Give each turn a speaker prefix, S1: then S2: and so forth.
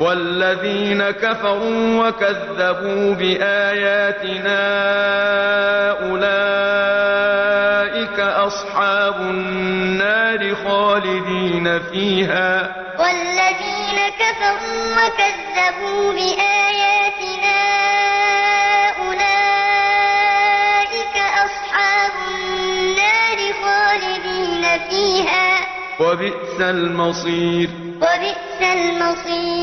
S1: والذين كفروا وكذبوا بآياتنا أولئك أصحاب النار خالدين فيها.
S2: والذين كفروا وكذبوا بآياتنا أولئك أصحاب النار خالدين فيها.
S1: وبئس المصير.
S2: وبئس المصير.